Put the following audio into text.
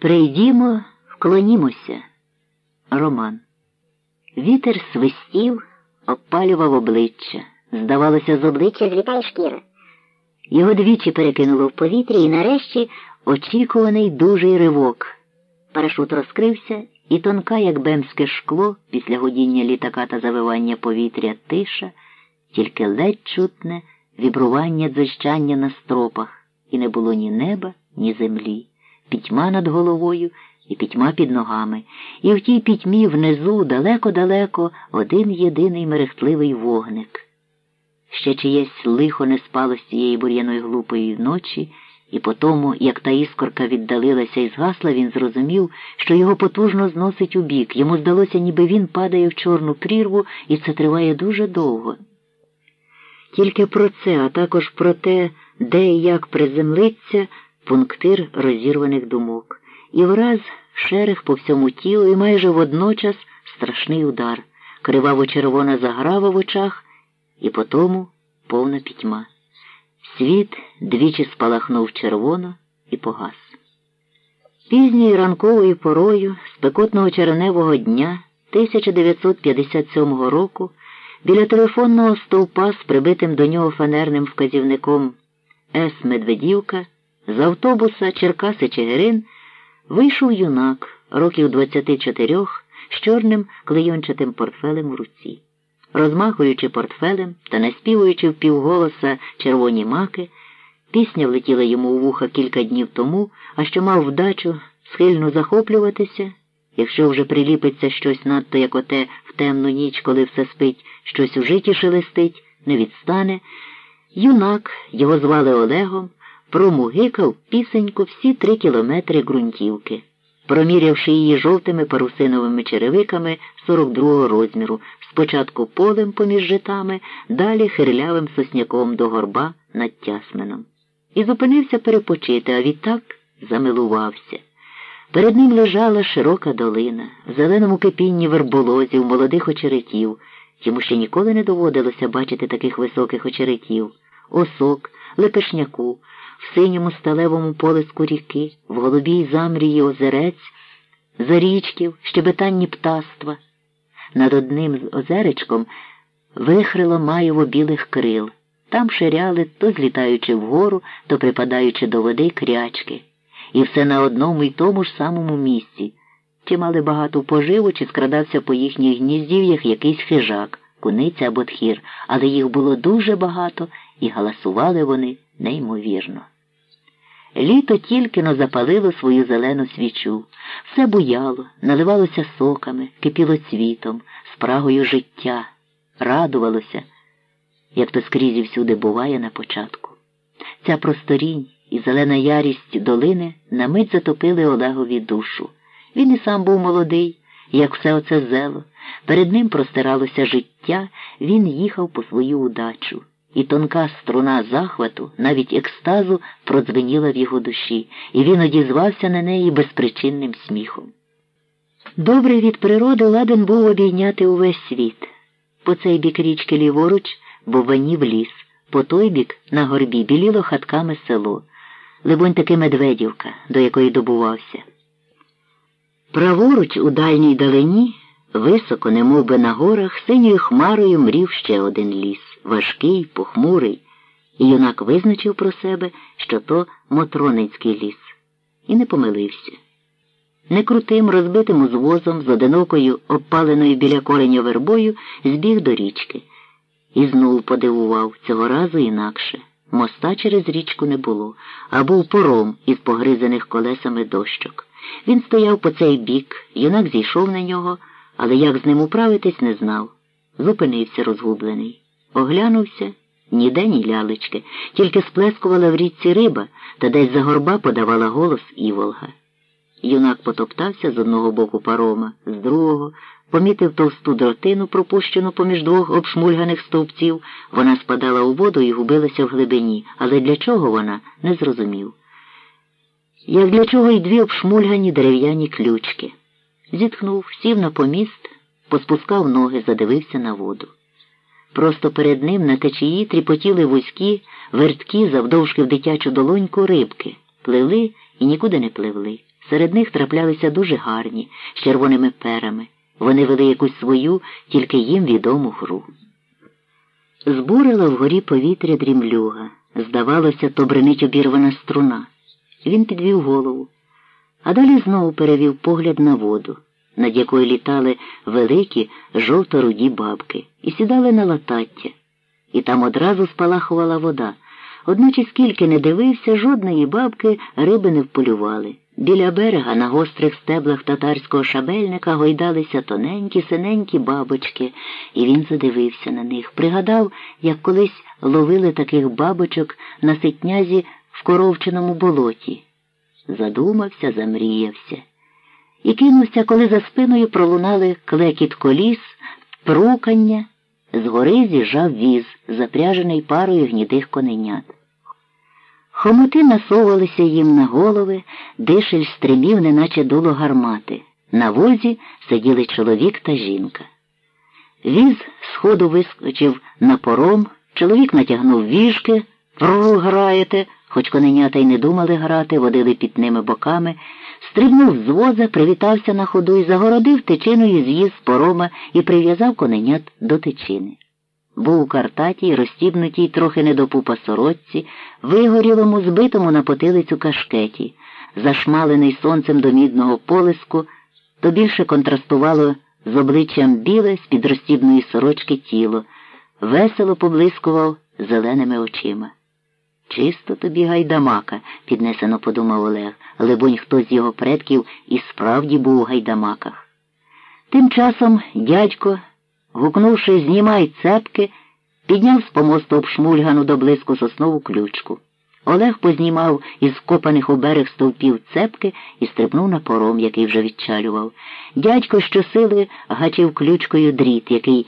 Прийдімо, вклонімося. Роман. Вітер свистів, обпалював обличчя. Здавалося, з обличчя злітає шкіра. Його двічі перекинуло в повітря і нарешті очікуваний дужий ривок. Парашут розкрився, і тонка, як бемське шкло, після гудіння літака та завивання повітря тиша, тільки ледь чутне вібрування дзищання на стропах, і не було ні неба, ні землі, пітьма над головою і пітьма під ногами, і в тій пітьмі внизу далеко-далеко один єдиний мерехтливий вогник. Ще чиєсь лихо не спало з цієї бур'яної глупої ночі, і по тому, як та іскорка віддалилася і згасла, він зрозумів, що його потужно зносить у бік. Йому здалося, ніби він падає в чорну прірву, і це триває дуже довго. Тільки про це, а також про те, де і як приземлиться пунктир розірваних думок, і враз шерех по всьому тілу, і майже водночас страшний удар, криваво червона заграва в очах, і потому повна пітьма. Світ двічі спалахнув червоно і погас. Пізньою ранковою порою спекотного червневого дня 1957 року біля телефонного стовпа з прибитим до нього фанерним вказівником С. Медведівка з автобуса Черкаси Чигирин вийшов юнак років 24 з чорним клейончатим портфелем у руці. Розмахуючи портфелем та наспівуючи впівголоса червоні маки, пісня влетіла йому у вуха кілька днів тому, а що мав вдачу схильно захоплюватися, якщо вже приліпиться щось надто, як оте в темну ніч, коли все спить, щось у житті шелестить, не відстане. Юнак, його звали Олегом, промугикав пісеньку всі три кілометри ґрунтівки промірявши її жовтими парусиновими черевиками 42-го розміру, спочатку полем поміж житами, далі хирлявим сосняком до горба над тясменом. І зупинився перепочити, а відтак замилувався. Перед ним лежала широка долина, в зеленому кипінні верболозів, молодих очеретів. Йому ще ніколи не доводилося бачити таких високих очеретів, осок, лепешняку, в синьому сталевому полиску ріки, в голубій замрії озерець, зарічків, щебетанні птаства. Над одним з озеречком вихрило маєво білих крил. Там ширяли, то злітаючи вгору, то припадаючи до води крячки. І все на одному й тому ж самому місці. Чи мали багату поживу, чи скрадався по їхніх гніздів'ях якийсь хижак, куниця або тхір, але їх було дуже багато, і галасували вони неймовірно. Літо тільки но запалило свою зелену свічу, все буяло, наливалося соками, кипіло цвітом, спрагою життя, радувалося, як то скрізь і всюди буває на початку. Ця просторінь і зелена ярість долини на мить затопили Олегові душу. Він і сам був молодий, як все оце зело. Перед ним простиралося життя, він їхав по свою удачу і тонка струна захвату, навіть екстазу, продзвеніла в його душі, і він одізвався на неї безпричинним сміхом. Добрий від природи ладен був обійняти увесь світ. По цей бік річки ліворуч бованів ліс, по той бік на горбі біліло хатками село, либонь таки Медведівка, до якої добувався. Праворуч у дальній далині, високо, немов би на горах, синьою хмарою мрів ще один ліс важкий, похмурий, і юнак визначив про себе, що то Мотроницький ліс, і не помилився. Некрутим, розбитим узвозом з одинокою, обпаленою біля кореня вербою, збіг до річки. І знову подивував цього разу інакше. Моста через річку не було, а був пором із погризаних колесами дощок. Він стояв по цей бік, юнак зійшов на нього, але як з ним управитись не знав. Зупинився розгублений. Оглянувся ніде ні лялечки, тільки сплескувала в річці риба та десь за горба подавала голос іволга. Юнак потоптався з одного боку парома, з другого, помітив товсту дротину, пропущену поміж двох обшмульганих стовпців. Вона спадала у воду і губилася в глибині, але для чого вона не зрозумів. Як для чого й дві обшмульгані дерев'яні ключки. Зітхнув, сів на поміст, поспускав ноги, задивився на воду. Просто перед ним на течії тріпотіли вузькі, верткі, завдовжки в дитячу долоньку рибки, пливли і нікуди не пливли. Серед них траплялися дуже гарні, з червоними перами. Вони вели якусь свою, тільки їм відому гру. Збурила вгорі повітря дрімлюга. Здавалося, то бренить обірвана струна. Він підвів голову, а далі знову перевів погляд на воду, над якою літали великі жовто-руді бабки, і сідали на латаття. І там одразу спалахувала вода. Одначе скільки не дивився, жодної бабки риби не вполювали. Біля берега на гострих стеблах татарського шабельника гойдалися тоненькі синенькі бабочки, і він задивився на них. Пригадав, як колись ловили таких бабочок на ситнязі в коровчиному болоті. Задумався, замріявся. І кинувся, коли за спиною пролунали клекіт коліс, прукання. Згори з'їжджав віз, запряжений парою гнідих коненят. Хомоти насовувалися їм на голови, дишель стримів, неначе дуло гармати. На возі сиділи чоловік та жінка. Віз сходу вискочив на пором, чоловік натягнув віжки, «Пру, граєте, хоч коненята й не думали грати, водили пітними боками, стрибнув з воза, привітався на ходу і загородив тичиною з'їзд з порома і прив'язав коненят до тичини. Був у картатій, розстібнутій трохи не до пупа сорочці, вигорілому, збитому на потилицю кашкеті, зашмалений сонцем до мідного полиску, то більше контрастувало з обличчям біле з під розстібної сорочки тіло, весело поблискував зеленими очима. Чисто тобі гайдамака, піднесено подумав Олег, либонь хтось з його предків і справді був у гайдамаках. Тим часом дядько, гукнувши знімай цепки, підняв з помосту обшмульгану до блиску соснову ключку. Олег познімав із вкопаних у берег стовпів цепки і стрибнув на пором, який вже відчалював. Дядько щосили гачив ключкою дріт, який